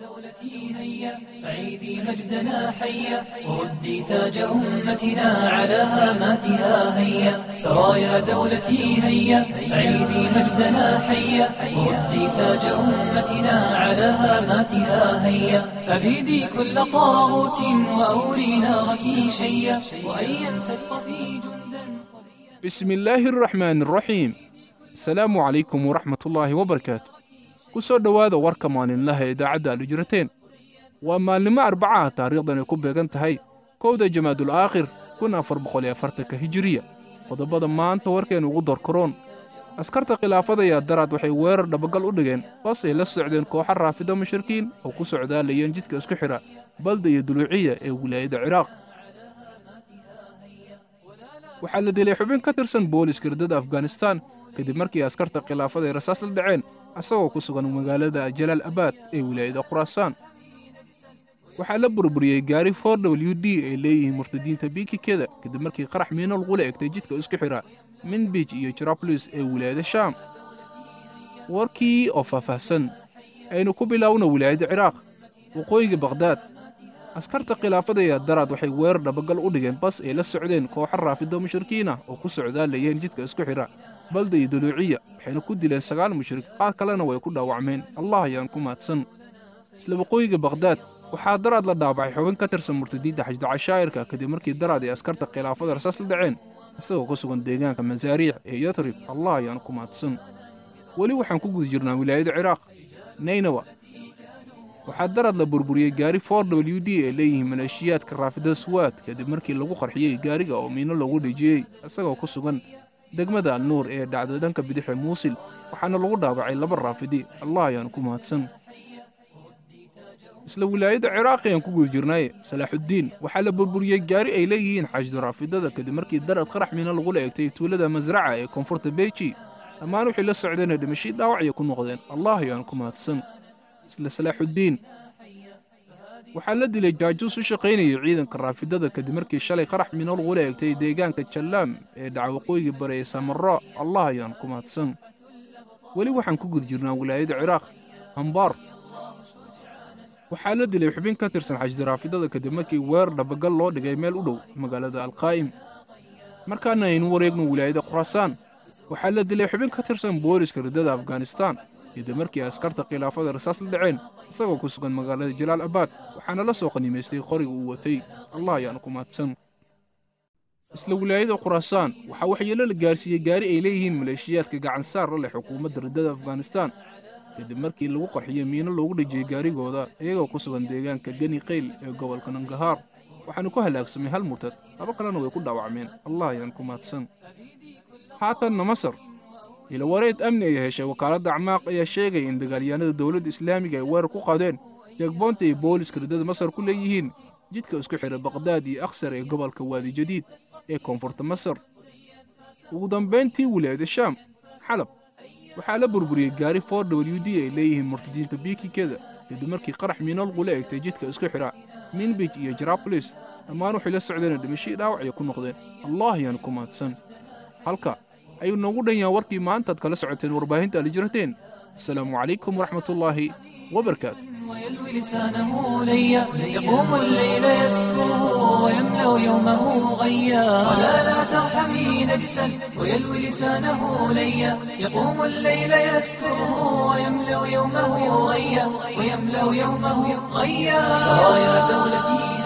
دولتي هيا عيدي مجدنا حيا وردي تاج أمتنا على هاماتها هيا. سرايا دولتي هيا عيدي مجدنا حيا وردي تاج أمتنا على هاماتها هيا. أبيدي كل طاغوت وأوري نارك شيا وأيا تقطفي جندا بسم الله الرحمن الرحيم. asalaamu calaykum waraxmatullaahi wabarakaatu ku soo dhowaada warka maalinlaha ee idaacadda jirateen. Waa maalnimo arbacaha taariikhdan ay ku beegan tahay kowda jamaadul aakhir kun afar boqol iyo afartanka hijiriya. Qodobada maanta warkeennu ugu dorkaroon askarta khilaafada iyo daraad waxay weerar dhabagal u dhigeen bas ay la socdeen kooxa raafido mushrikiin oo ku socdaalayeen jidka isku xidha balda iyo duluuciya ee wilaayadda ciraaq. Waxaa la dilay xubin ka tirsan booliska riddada afganistaan kadib markii askarta khilaafada ay rasaas la dhaceen asagoo ku sugan magaalada jalaal abaad ee wilaayada khuraasaan waxaa la burburiyey gaari for w d ay leeyihiin murtadiinta biikikeda kadib markii qarax miino lagula egtay jidka isku xidha minbij iyo jarabolis ee wilaayada shaam warkii oo faahfaahsan aynu ku bilaawna wilaayadda ciraaq waqooyiga bakhdaad askarta khilaafada iyo daraad waxay weerar dhabagal u dhigeen bas ay la socdeen kooxa raafido mushrikiin ah oo ku socdaalayeen jidka isku xidha balda iyo duluuciya waxayna ku dileen sagaal mushrik. Qaar kalena way ku dhaawacmeen. Allah ayaan ku mahadsan isla waqooyiga bakhdaad waxaa daraad la dhaabacay xubin ka tirsan murtadiinta xajda cashaa'irka kadib markii daraad ay askarta khilaafada rasaas la dhaceen isagoo ku sugan deegaanka masaariic ee yatrib allah ayaan ku mahadsan weli waxaan ku guda jirnaa wilaayada ciraaq naynawa. Waxaa daraad la burburiyey gaari for w d ay leeyihiin maleeshiyaadka raafida suwaad kadib markii lagu qarxiyey gaariga oo miino loogu dhejiyey isagoo ku sugan degmada alnuur ee dhacda dhanka bidixe muusil waxaana lagu dhaabacay laba raafidi allah ayaan ku mahadsan isla wilaayadda ciraaqi aan ku guda jirnay salaaxuddiin waxaa la burburiyey gaari ay leeyihiin xashdu raafidada kadib markii darad qarax miino lagula egtay tuulada masraca ee koonfurta beji dhammaan wixii la socdeenee dhimashii dhaawacya ku noqdeen allah ayaan ku mahadsan isla salaaxuddiin waxaa la dilay jaajuus u shaqaynayay ciidanka raafidada kadib markii shalay qarax miino lagula egtay deegaanka jallaam ee dhaca waqooyiga bare ee samarro allah ayaan ku mahadsan weli waxaan ku guda jirnaa wilaayada ciraaq hambaar. Waxaa la dilay xubin ka tirsan xashdi raafidada kadib markii weerar dhabagal loo dhigay meel u dhow magaalada alqaa'im. Markaana aynu wareegno wilaayada khuraasaan waxaa la dilay xubin ka tirsan booliska riddada afganistaan kadib markii askarta khilaafada rasaas la dhaceen isagoo ku sugan magaalada jalaal abaad waxaana la soo qanimaystay qoriga uu watay. Allah ayaan ku mahadsan isla wilaayada khuraasaan waxaa waxyeelo la gaarsiiyey gaari ay leeyihiin maleeshiyaadka gacansaar la leh xukuumadda riddada afganistaan kadib markii lagu qarxiyey miino loogu dhejiyey gaarigooda iyagoo ku sugan deegaanka geni qayl ee gobolka nangahaar waxaana ku halaagsamay hal murtad. Laba kalena way ku dhaawacmeen. Allah ayaan ku mahadsan haatanna masar ilawareed amni ay heshay wakaaladda acmaaq ayaa sheegaya in dagaalyahanada dowladda islaamiga ay weerar ku qaadeen jeegboonta ay booliska riddada masar ku leeyihiin jidka isku xidha baqdaad iyo akhsar ee gobolka waadi jadiid ee koonfurta masar. Ugu dambayntii wilaayada shaam xalab waxaa la burburiyey gaari for w d ay leeyihiin murtadiinta biikikeda kadib markii qarax miino lagula egtay jidka isku xidha minbij iyo jarabolis dhammaan waxay la socdeen dhimashii dhaawacya ku noqdeen. Allah ayaan ku mahadsan. Halka noogu dhan yaha warkii maantaad kala socoteen warbaahinta aad jirateen asalaamu calaykum waraxmatullaahi wabarakaatu ويلوي لسانه ليا يقوم الليل يسكو ويملأ يومه غيا. ولا لا ترحمي نجسا ويلوي لسانه ليا يقوم الليل يسكو ويملأ يومه غيا ويملأ يومه غيا. سرايا دولتي